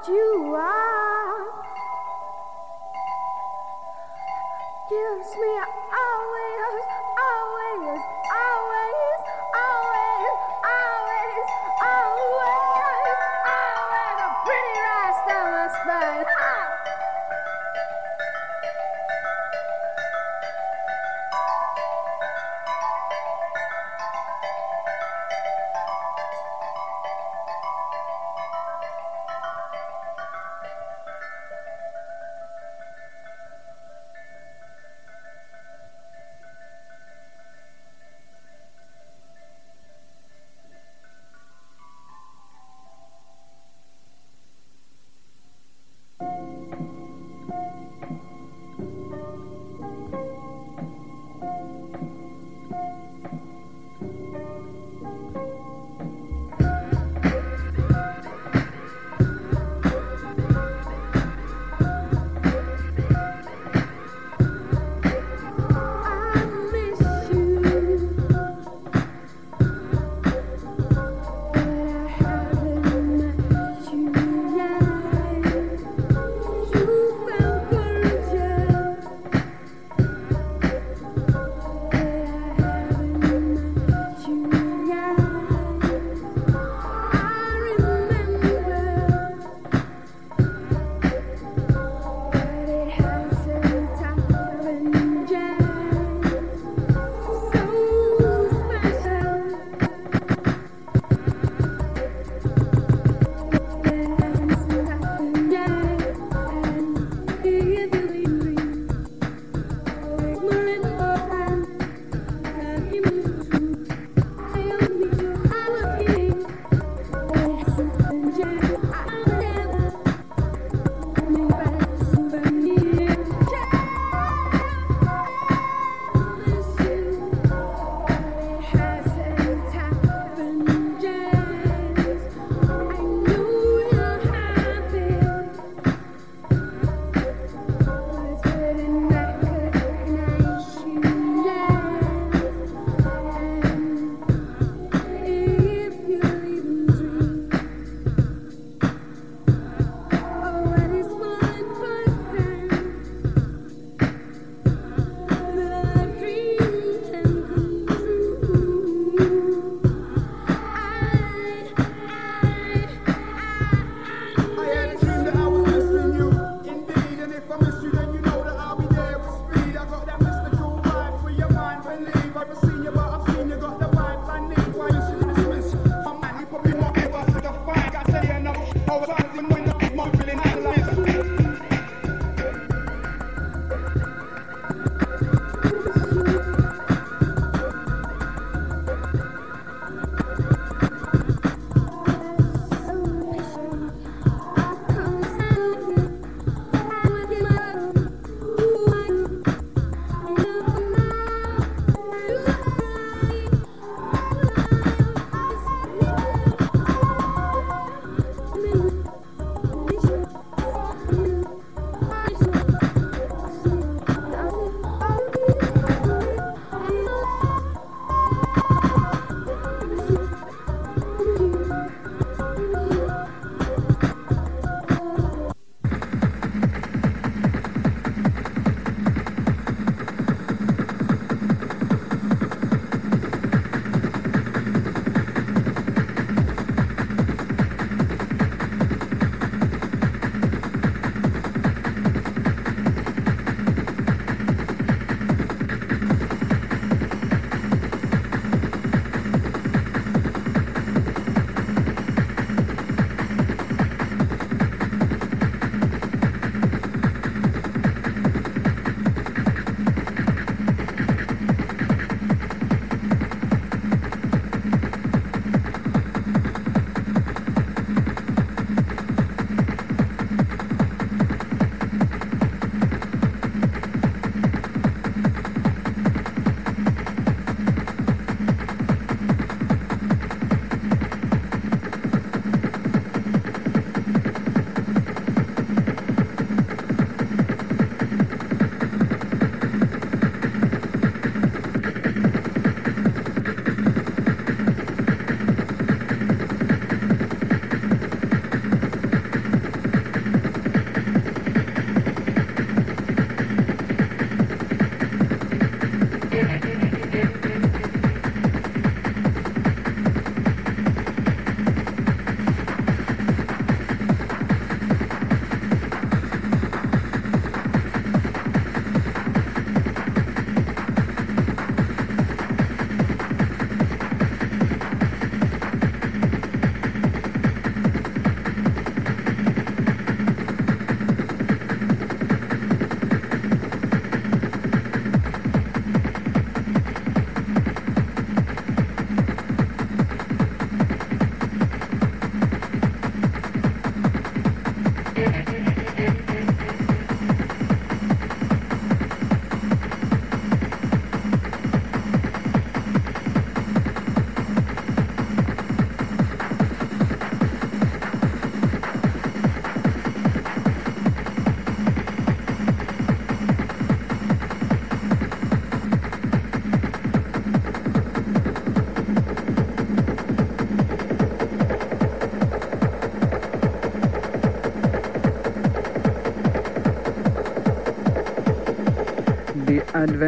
cracked you up. Gives me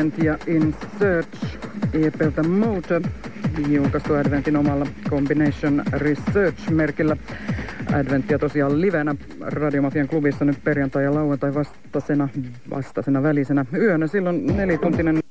Adventia in Search EPltä Motor, julkaistu Adventin omalla Combination Research-merkillä. Adventia tosiaan livenä Radiomafian klubissa nyt perjantai- ja lauantai vastasena, vastasena välisenä yönä. Silloin nelituntinen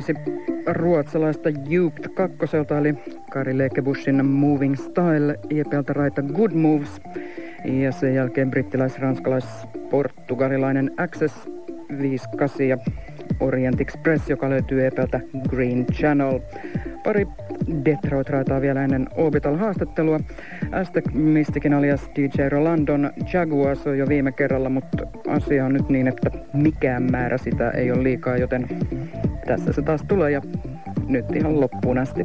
Ensi ruotsalaista Duped kakkoselta eli Kari Lekebushin Moving Style EPltä raita Good Moves. Ja sen jälkeen brittilais-ranskalais-portugalilainen Access 58 ja Orient Express, joka löytyy EPltä Green Channel. Pari Detroit-raitaa vielä ennen Orbital-haastattelua. Aztec Mystikin alias DJ Rolandon Jaguars on jo viime kerralla, mutta asia on nyt niin, että mikään määrä sitä ei ole liikaa, joten tässä se taas tulee ja nyt ihan loppuun asti.